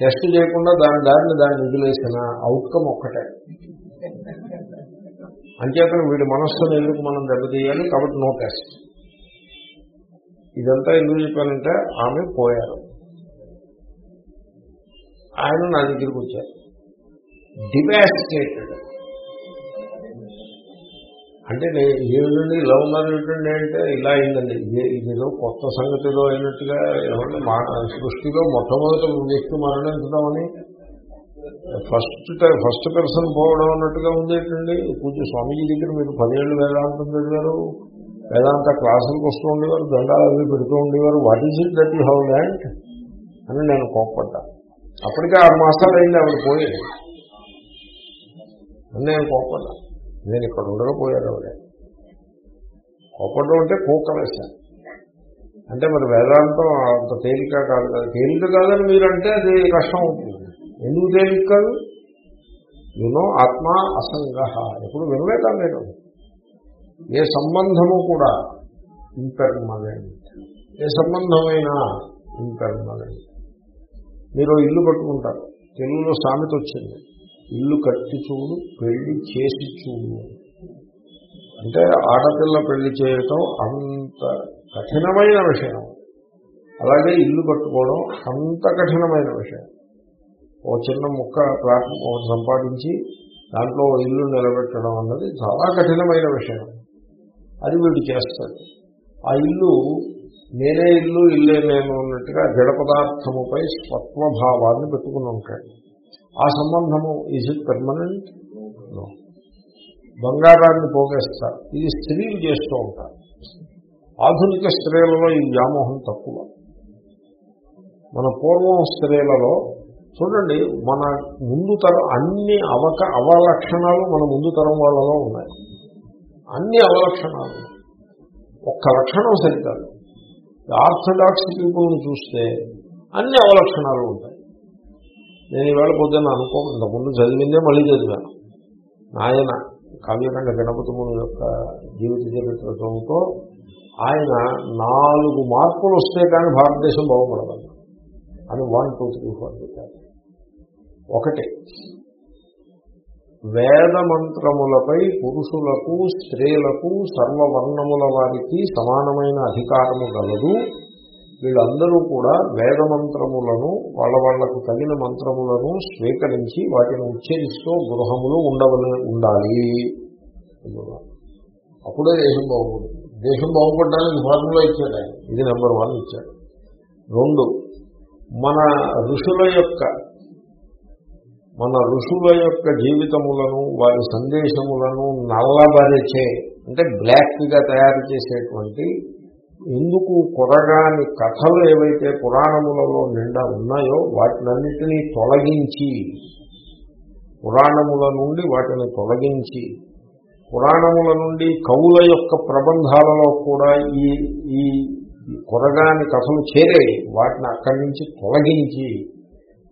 టెస్ట్ చేయకుండా దాని దారిని దాన్ని వదిలేసిన అవుట్కమ్ ఒక్కటే. అంచేతను వీడి మనస్సును ఎందుకు మనం దెబ్బతీయాలి? కాబట్టి నో టెస్ట్ ఇదంతా ఎందుకు చెప్పానంటే ఆమె పోయారు. ఆయన నా దగ్గరికి వచ్చారు. డివాస్టేటెడ్ అంటే నేను ఏమిటండి ఇలా ఉన్నారు ఏమిటండి అంటే ఇలా అయిందండి. ఇది- ఇదేదో కొత్త సంగతిలో అయినట్టుగా ఏమంటే మా సృష్టిలో మొట్టమొదటి వ్యక్తి మరణించడమని ఫస్ట్ టైం ఫస్ట్ పర్సన్ పోవడం అన్నట్టుగా ఉంది ఏంటండి? పూజ స్వామీజీ దగ్గర మీరు పదేళ్ళు వేదాంతం చదివారు వేదాంత క్లాసులకు వస్తూ ఉండేవారు దండాలు అవి పెడుతూ ఉండేవారు. What is it that you how land అని నేను కోప్పడ్డా. అప్పటికే ఆరు మాసాలు అయింది ఆవిడ పోయేది. అని నేను కోప్పడ్డా. నేను ఇక్కడ ఉండగా పోయారు ఆవిడ కోపడ్డం అంటే కూకలేశాను అంటే మరి వేదాంతం అంత తేలిక కాదు కదా. తేలిక కాదని మీరంటే అది కష్టం అవుతుంది. ఎందుకు తేలిక కాదు? యునో ఆత్మ అసంగ ఎప్పుడు వినలేదా నేను. ఏ సంబంధము కూడా ఇంపెర్మనెంట్ ఏ సంబంధమైనా ఇంపెర్మనెంట్ మీరు ఇల్లు కట్టుకుంటారు. తెలుగులో సామెత వచ్చింది. ఇల్లు కట్టి చూడు పెళ్ళి చేసి చూడు. అంటే ఆడపిల్ల పెళ్ళి చేయటం అంత కఠినమైన విషయం. అలాగే ఇల్లు కట్టుకోవడం అంత కఠినమైన విషయం. ఓ చిన్న ముక్క ప్లాట్ ఒకటి సంపాదించి దాంట్లో ఇల్లు నిలబెట్టడం అన్నది చాలా కఠినమైన విషయం. అది వీడు చేస్తాడు. ఆ ఇల్లు నేనే ఇల్లు ఇల్లే నేను ఉన్నట్టుగా జడ పదార్థముపై స్వత్వభావాన్ని పెట్టుకుని ఉంటాడు. ఆ సంబంధము ఈజ్ ఇట్ పెర్మనెంట్ బంగారాన్ని పోగేస్తారు ఇది స్త్రీలు చేస్తూ ఉంటారు. ఆధునిక స్త్రీలలో ఈ వ్యామోహం తక్కువ. మన పూర్వం స్త్రీలలో చూడండి మన ముందు తరం అన్ని అవక అవలక్షణాలు మన ముందు తరం వాళ్ళలో ఉన్నాయి. అన్ని అవలక్షణాలు. ఒక్క లక్షణం సరికాదు. ఆర్థడాక్స్ పీపుల్ని చూస్తే అన్ని అవలక్షణాలు ఉంటాయి. నేను ఈవేళ పొద్దున్న అనుకో ఇంతకుముందు చదివిందే మళ్ళీ చదివాను. ఆయన కావ్యకండ గణపతిముని యొక్క జీవిత చరిత్రతో ఆయన నాలుగు మార్పులు వస్తే కానీ భారతదేశం బాగుపడదు. అని వన్ టూ త్రీ ఫోర్ చెప్పారు. ఒకటి వేద మంత్రములపై పురుషులకు స్త్రీలకు సర్వవర్ణముల వారికి సమానమైన అధికారము గలదు. వీళ్ళందరూ కూడా వేద మంత్రములను వాళ్ళ వాళ్ళకు తగిన మంత్రములను స్వీకరించి వాటిని ఉచ్చరిస్తూ గృహములు ఉండవల ఉండాలి. అప్పుడే దేశం బాగుపడుతుంది. దేశం బాగుపడడానికి ఫార్ములా ఇచ్చాడు ఆయన. ఇది నెంబర్ వన్ ఇచ్చాడు. రెండు మన ఋషుల యొక్క మన ఋషుల యొక్క జీవితములను వారి సందేశములను నల్లబరిచే అంటే బ్లాక్గా తయారు చేసేటువంటి ఎందుకు కొరగాని కథలు ఏవైతే పురాణములలో నిండా ఉన్నాయో వాటినన్నిటినీ తొలగించి పురాణముల నుండి వాటిని తొలగించి పురాణముల నుండి కవుల యొక్క ప్రబంధాలలో కూడా ఈ ఈ కొరగాని కథలు చేరాయి వాటిని అక్కడి నుంచి తొలగించి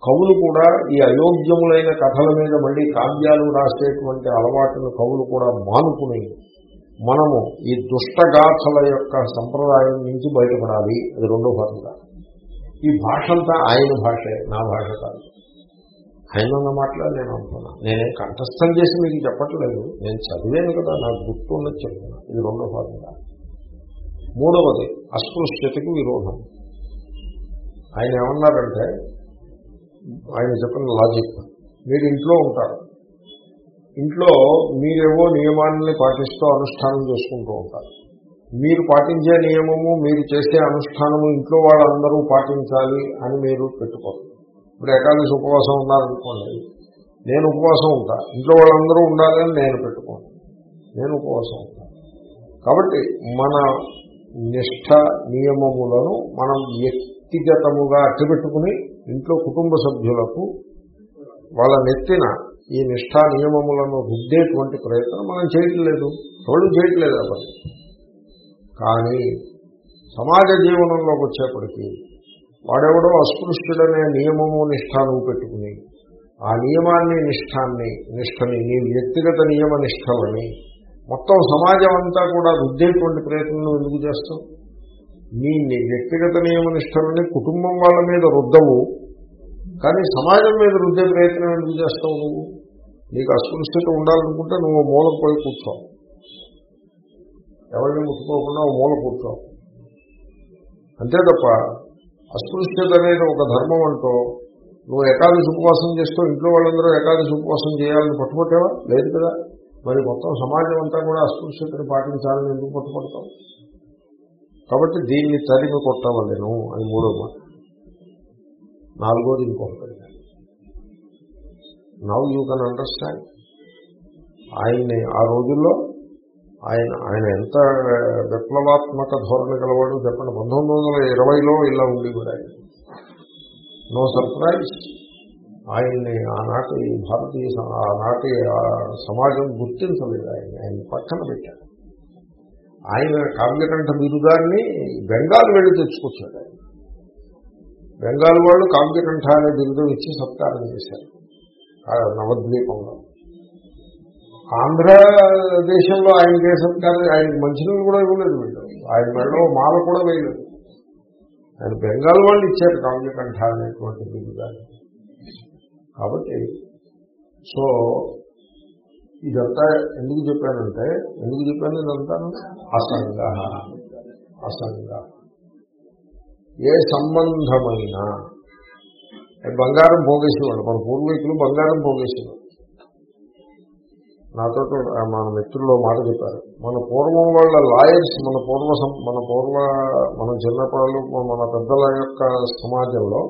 కవులు కూడా ఈ అయోగ్యములైన కథల మీద మళ్ళీ కావ్యాలు రాసేటువంటి అలవాటును కవులు కూడా మానుకుని మనము ఈ దుష్టగాథల యొక్క సంప్రదాయం నుంచి బయటపడాలి. అది రెండో భాగంగా ఈ భాష అంతా ఆయన భాషే నా భాష కాదు. ఆయన ఉన్న నేను అనుకున్నా. నేనేం కంఠస్థం చేసి మీకు చెప్పట్లేదు. నేను చదివాను కదా నాకు గుర్తున్నది చెప్తున్నా. ఇది రెండో భాగంగా. మూడవది అస్పృశ్యతకు విరోధం. ఆయన ఏమన్నారంటే ఆయన చెప్పిన లాజిక్ మీరు ఇంట్లో ఉంటారు. ఇంట్లో మీరేవో నియమాన్ని పాటిస్తూ అనుష్ఠానం చేసుకుంటూ ఉంటారు. మీరు పాటించే నియమము మీరు చేసే అనుష్ఠానము ఇంట్లో వాళ్ళందరూ పాటించాలి అని మీరు పెట్టుకోరు. ఇప్పుడు ఏకాదశి ఉపవాసం ఉన్నారనుకోండి నేను ఉపవాసం ఉంటా. ఇంట్లో వాళ్ళందరూ ఉండాలని నేను పెట్టుకోను. నేను ఉపవాసం ఉంటాను కాబట్టి మన నిష్ట నియమములను మనం వ్యక్తిగతముగా అట్టబెట్టుకుని ఇంట్లో కుటుంబ సభ్యులకు వాళ్ళ నెత్తిన ఈ నిష్ఠా నియమములను రుద్దేటువంటి ప్రయత్నం మనం చేయట్లేదు. ఎవరు చేయట్లేదు అసలు కానీ సమాజ జీవనంలోకి వచ్చేప్పటికీ వాడెవడో అస్పృశ్యుడనే నియమము నిష్ఠాను పెట్టుకుని ఆ నియమాన్ని నిష్ఠాన్ని నిష్ఠని నీ వ్యక్తిగత నియమ నిష్ఠలని మొత్తం సమాజం అంతా కూడా రుద్దేటువంటి ప్రయత్నం ఎందుకు చేస్తాం నీ నీ వ్యక్తిగత నియమ నిష్టలని కుటుంబం వాళ్ళ మీద రుద్దవు. కానీ సమాజం మీద రుద్దే ప్రయత్నం ఎందుకు చేస్తావు నువ్వు? నీకు అస్పృశ్యత ఉండాలనుకుంటే నువ్వు మూల పోయి కూర్చోవు ఎవరిని ముట్టుకోకుండా మూల కూర్చోవు అంతే తప్ప అస్పృశ్యత అనేది ఒక ధర్మం అంటూ నువ్వు ఏకాదశి ఉపవాసం చేస్తూ ఇంట్లో వాళ్ళందరూ ఏకాదశి ఉపవాసం చేయాలని పట్టుబట్టావా? లేదు కదా. మరి మొత్తం సమాజం అంతా కూడా అస్పృశ్యతను పాటించాలని ఎందుకు పట్టుబడతావు? కాబట్టి దీన్ని తరిమి కొట్టవలను అని మూడో మాట. నాలుగోది ఇంకొకటి. నవ్ యూ కెన్ అండర్స్టాండ్ ఆయన్ని ఆ రోజుల్లో ఆయన ఆయన ఎంత విప్లవాత్మక ధోరణి గలవాడు చెప్పండి. పంతొమ్మిది వందల ఇరవైలో ఇలా ఉండి కూడా నో సర్ప్రైజ్ ఆయన్ని ఆనాటి భారతీయ ఆనాటి సమాజం గుర్తించలేదు ఆయన ఆయన పక్కన పెట్టారు. ఆయన కావ్యకంఠ బిరుదాన్ని బెంగాల్ వెళ్ళి తెచ్చుకొచ్చాడు ఆయన. బెంగాల్ వాళ్ళు కాంతికంఠ అనే బిరుదం ఇచ్చి సత్కారం చేశారు. నవద్వీపంలో. ఆంధ్రదేశంలో ఆయన ఏ సత్కారం ఆయనకి మంచినీళ్ళు కూడా ఇవ్వలేదు వీళ్ళు. ఆయన మెడలో మాల కూడా వేయలేదు. ఆయన బెంగాల్ వాళ్ళు ఇచ్చారు కావ్యకంఠ అనేటువంటి బిరుదాన్ని. కాబట్టి సో ఇదంతా ఎందుకు చెప్పానంటే ఎందుకు చెప్పాను ఇదంతా అసంగ అసంగ ఏ సంబంధమైన. బంగారం పోగేసేవాడు మన పూర్వీకులు బంగారం పోగేసేవాడు నాతో మన మిత్రుల్లో మాట చెప్పారు మన పూర్వం వాళ్ళ లాయర్స్ మన పూర్వ సం- మన పూర్వ మన చిన్నపాళ్ళు మన పెద్దల యొక్క సమాజంలో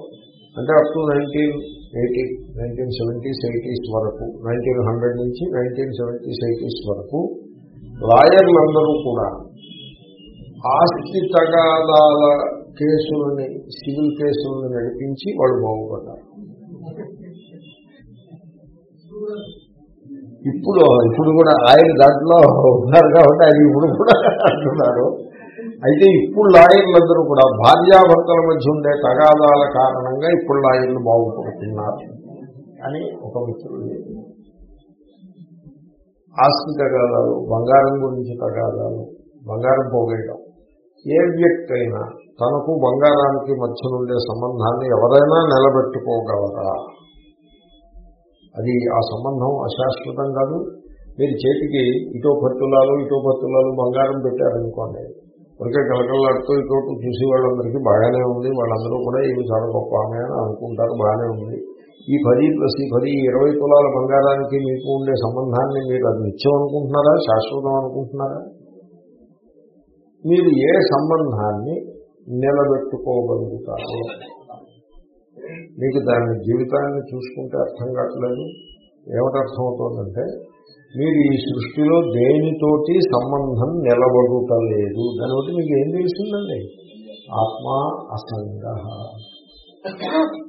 అంటే up to nineteen eighty nineteen seventies eighties వరకు నైన్టీన్ హండ్రెడ్ నుంచి నైన్టీన్ సెవెంటీస్ ఎయిటీస్ వరకు లాయర్లందరూ కూడా ఆస్తి తగాదాల కేసులని సివిల్ కేసులను నడిపించి వాళ్ళు బాగుపడ్డారు. ఇప్పుడు ఇప్పుడు కూడా ఆయన దాంట్లో ఉన్నారు కాబట్టి ఆయన ఇప్పుడు కూడా అంటున్నారు. అయితే ఇప్పుడు లాయర్లందరూ కూడా భార్యాభర్తల మధ్య ఉండే తగాదాల కారణంగా ఇప్పుడు లాయర్లు బాగుపడుతున్నారు అని ఒక మిత్రుడు ఆస్తి తగాదాలు బంగారం గురించి తగాదాలు బంగారం పోగేయడం ఏ వ్యక్తి అయినా తనకు బంగారానికి మధ్య ఉండే సంబంధాన్ని ఎవరైనా నిలబెట్టుకోగలరా? అది ఆ సంబంధం అశాశ్వతం కాదు. మీరు చేతికి ఇటో భర్తులాలు ఇటో భర్తులాలు బంగారం పెట్టారనుకోండి ఒకే కలకలాడుతూ ఇటో చూసి వాళ్ళందరికీ బాగానే ఉంది వాళ్ళందరూ కూడా ఇవి చాలా గొప్ప ఆమె అని అనుకుంటారు బాగానే ఉంది. ఈ పది ప్లస్ ఈ పది ఇరవై తులాల బంగారానికి మీకు ఉండే సంబంధాన్ని మీరు అది నిత్యం అనుకుంటున్నారా శాశ్వతం అనుకుంటున్నారా? మీరు ఏ సంబంధాన్ని నిలబెట్టుకోగలుగుతారు మీకు దాని జీవితాన్ని చూసుకుంటే అర్థం కావట్లేదు. ఏమిటి అర్థమవుతుందంటే మీరు ఈ సృష్టిలో దేనితోటి సంబంధం నిలబడుటలేదు. దాని బట్టి మీకు ఏం తెలిసిందండి? ఆత్మ అసంగ.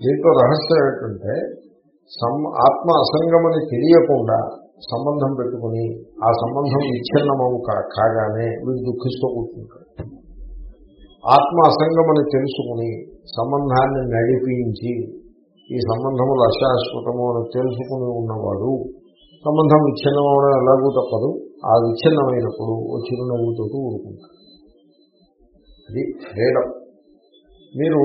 దీంట్లో రహస్యం ఏంటంటే సం ఆత్మ అసంగమని తెలియకుండా సంబంధం పెట్టుకుని ఆ సంబంధం విచ్ఛిన్నమవు కా- కాగానే వీడు దుఃఖిస్తూ కూర్చుంటాడు. ఆత్మ అసంగమని తెలుసుకుని సంబంధాన్ని నడిపించి ఈ సంబంధములు అశాశ్వతము అని తెలుసుకుని ఉన్నవాడు సంబంధం విచ్ఛిన్నం అవడం ఎలాగూ తప్పదు. ఆ విచ్ఛిన్నమైనప్పుడు ఓ చిరునవ్వుతో ఊరుకుంటాడు అది ఫ్రీడమ్. మీరు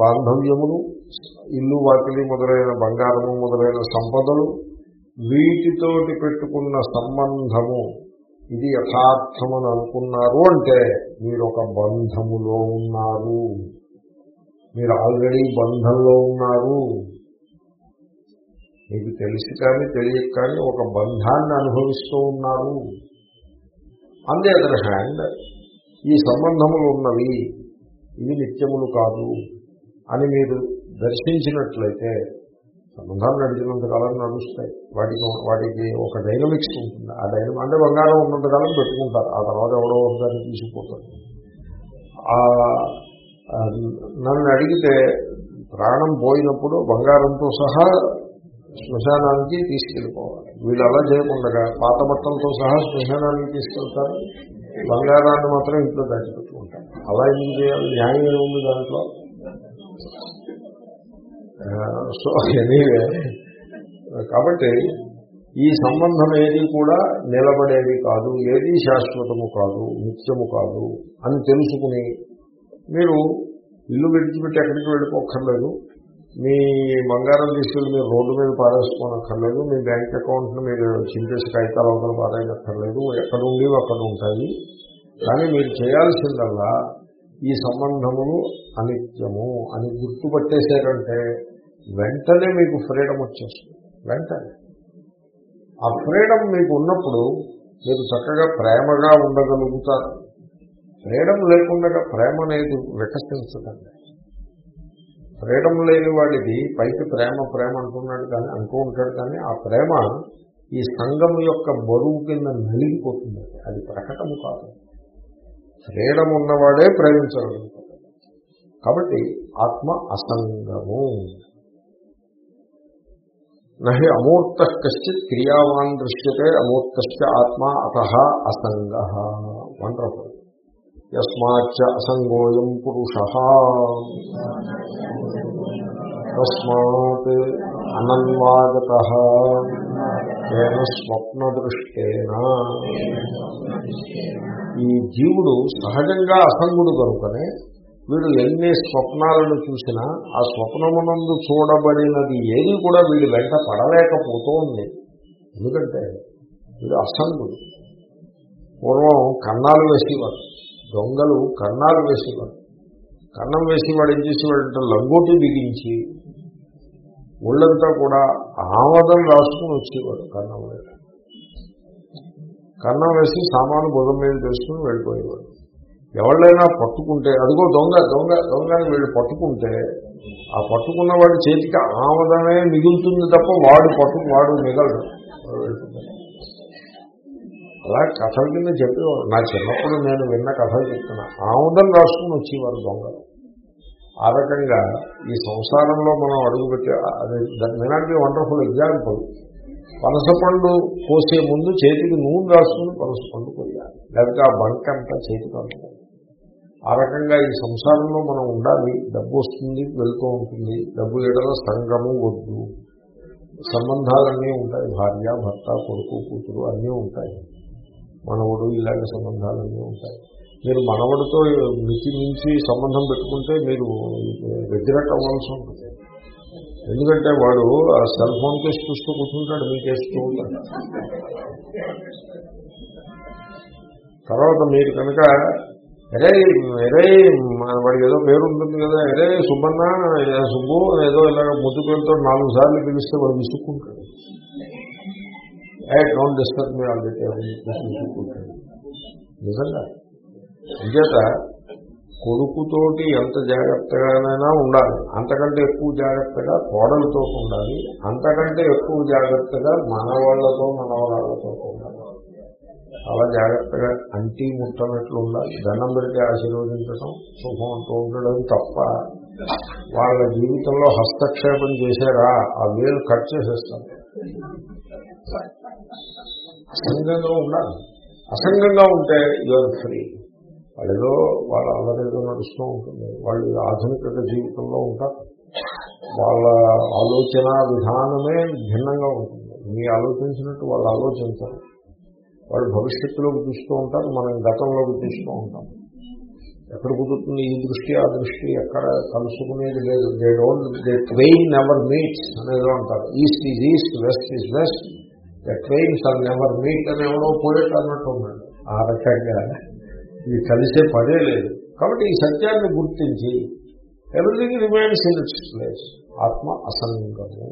బాంధవ్యములు ఇల్లు వాకిలి మొదలైన బంగారము మొదలైన సంపదలు వీటితోటి పెట్టుకున్న సంబంధము ఇది యథార్థమని అనుకున్నారు అంటే మీరు ఒక బంధములో ఉన్నారు. మీరు ఆల్రెడీ బంధంలో ఉన్నారు. మీకు తెలిసి కానీ తెలియక కానీ ఒక బంధాన్ని అనుభవిస్తూ ఉన్నారు. అందే అదర్ హ్యాండ్. ఈ సంబంధములు ఉన్నవి ఇవి నిత్యములు కాదు అని మీరు దర్శించినట్లయితే సంబంధాలు నడిచినంత కాలం నడుస్తాయి. వాటికి వాటికి ఒక డైనమిక్స్ ఉంటుంది. ఆ డైనమిక్ అంటే బంగారం ఉన్నంత కాలం పెట్టుకుంటారు. ఆ తర్వాత ఎవడో ఒకదాన్ని తీసుకుపోతారు నన్ను అడిగితే ప్రాణం పోయినప్పుడు బంగారంతో సహా శ్మశానానికి తీసుకెళ్ళిపోవాలి. వీళ్ళు అలా చేయకుండా పాత బట్టలతో సహా శ్మశానానికి తీసుకెళ్తారు. బంగారాన్ని మాత్రం ఇంట్లో దాచిపెట్టుకుంటారు. అలా ఎందుకు చేయాలి? న్యాయం ఏముంది దాంట్లో? సో ఎనీవే కాబట్టి ఈ సంబంధం ఏది కూడా నిలబడేది కాదు ఏది శాశ్వతము కాదు నిత్యము కాదు అని తెలుసుకుని మీరు ఇల్లు విడిచిపెట్టి ఎక్కడికి వెళ్ళిపోక్కర్లేదు మీ బంగారం తీసుకెళ్ళి మీరు రోడ్డు మీద పారేసుకోనక్కర్లేదు మీ బ్యాంక్ అకౌంట్ను మీరు చింతేసి కాగితాల అవతల పారేయనక్కర్లేదు ఎక్కడ ఉండేవి అక్కడ ఉంటాయి. కానీ మీరు చేయాల్సిందల్లా ఈ సంబంధములు అనిత్యము అని గుర్తుపట్టేశారంటే వెంటనే మీకు ఫ్రీడమ్ వచ్చేస్తుంది. వెంటనే. ఆ ఫ్రీడమ్ మీకు ఉన్నప్పుడు మీరు చక్కగా ప్రేమగా ఉండగలుగుతారు. ఫ్రీడమ్ లేకుండా ప్రేమ అనేది వికసించదండి. ఫ్రీడమ్ లేని వాడిది పైకి ప్రేమ ప్రేమ అంటున్నాడు కానీ అంటూ ఉంటాడు కానీ ఆ ప్రేమ ఈ సంఘం యొక్క బరువు కింద నలిగిపోతుంది. అది ప్రకటన కాదు. ఫ్రీడమ్ ఉన్నవాడే ప్రేమించగలుగుతాడు. కాబట్టి ఆత్మ అసంగము. నహి అమూర్త కశ్చిత్ క్రియావాన్ దృశ్యతే అమూర్త ఆత్మ అత అసంగ. వండర్ఫుల్ యస్మాచ్చ అసంగోయం పురుష. తస్మాత్ అనన్వాగత. కేన స్వప్నదృష్టేన. ఈ జీవుడు సహజంగా అసంగుడు కనుకనే వీడు ఎన్ని స్వప్నాలను చూసినా ఆ స్వప్నమునందు చూడబడినది ఏది కూడా వీడి వెంట పడలేకపోతోంది. ఎందుకంటే వీడు అసంగుడు పూర్వం కన్నాలు వేసేవారు. దొంగలు కన్నాలు వేసేవారు. కన్నం వేసేవాడు ఏం చేసేవాడంటే లంగోటి బిగించి ఒళ్ళంతా కూడా ఆమదం రాసుకుని వచ్చేవాడు కన్నం వేసి కన్నం వేసి సామాను బుధం మీద చేసుకుని వెళ్ళిపోయేవాడు. ఎవళ్ళైనా పట్టుకుంటే అదిగో దొంగ దొంగ దొంగని వీళ్ళు పట్టుకుంటే ఆ పట్టుకున్న వాడి చేతికి ఆమదమే మిగులుతుంది తప్ప వాడు పట్టు వాడు మిగలడు. అలా కథల కింద చెప్పేవాడు. నా చిన్నప్పుడు నేను విన్న కథలు చెప్తున్నా. ఆముదం రాసుకుని వచ్చేవారు దొంగలు ఆ రకంగా ఈ సంసారంలో మనం అడుగుపెట్టే అది that may not be wonderful example. పనసపండు కోసే ముందు చేతికి నూనె రాసుకుని పనసపండు కొయ్యాలి. లేకపోతే ఆ బంక అంతా చేతికి అందుతుంది ఆ రకంగా ఈ సంసారంలో మనం ఉండాలి. డబ్బు వస్తుంది వెళ్తూ ఉంటుంది. డబ్బు ఎడల సంగము వద్దు. సంబంధాలన్నీ ఉంటాయి. భార్య భర్త కొడుకు కూతురు అన్నీ ఉంటాయి. మనవడు ఇలాంటి సంబంధాలన్నీ ఉంటాయి. మీరు మనవడితో మితి మించి సంబంధం పెట్టుకుంటే మీరు రెగ్యులెట్ అవ్వాల్సి ఉంటుంది. ఎందుకంటే వాడు ఆ సెల్ ఫోన్ కేసు చూస్తూ కూర్చుంటాడు మీకేస్తూ ఉంటాడు తర్వాత మీరు కనుక అరే అరే వాడికి ఏదో పేరు ఉంటుంది కదా అరే సుబ్బన్న సుబ్బు ఏదో ఇలాగ ముద్దు పేరుతో నాలుగు సార్లు పిలిస్తే వాడు విసుక్కుంటాడు. A don't disturb me already విసుక్కుంటాడు. నిజంగా. అంచేత కొడుకుతోటి ఎంత జాగ్రత్తగానైనా ఉండాలి. అంతకంటే ఎక్కువ జాగ్రత్తగా కోడలతో ఉండాలి. అంతకంటే ఎక్కువ జాగ్రత్తగా మనవాళ్ళతో మనవరాళ్ళతో ఉండాలి. చాలా జాగ్రత్తగా అంటి ముట్టనట్లు ఉండాలి దండం పెడితే ఆశీర్వదించడం సుఖం అంటూ ఉండడం తప్ప వాళ్ళ జీవితంలో హస్తక్షేపం చేశారా ఆ వేలు కట్ చేసేస్తారు అసంగంగా ఉండాలి. అసంగంగా ఉంటే యువర్ ఫ్రీ వాళ్ళేదో వాళ్ళ అల్లరేదో నడుస్తూ ఉంటుంది. వాళ్ళు ఆధునిక జీవితంలో ఉంటారు. వాళ్ళ ఆలోచన విధానమే భిన్నంగా ఉంటుంది. మీ ఆలోచించినట్టు వాళ్ళు ఆలోచించారు. వాళ్ళు భవిష్యత్తులోకి చూస్తూ ఉంటారు మనం గతంలోకి చూస్తూ ఉంటాం. ఎక్కడ కుదురుతుంది ఈ దృష్టి ఆ దృష్టి ఎక్కడ కలుసుకునేది లేదు. They don't they train never meets అనేది అంటారు. East is east west is west the trains are never meet అని ఎవరో పోయేట్ అన్నట్టు ఉన్నాడు. ఆ రకంగా ఇది కలిసే పదే లేదు. కాబట్టి ఈ సత్యాన్ని గుర్తించి everything remains in its place ఆత్మ అసంగము.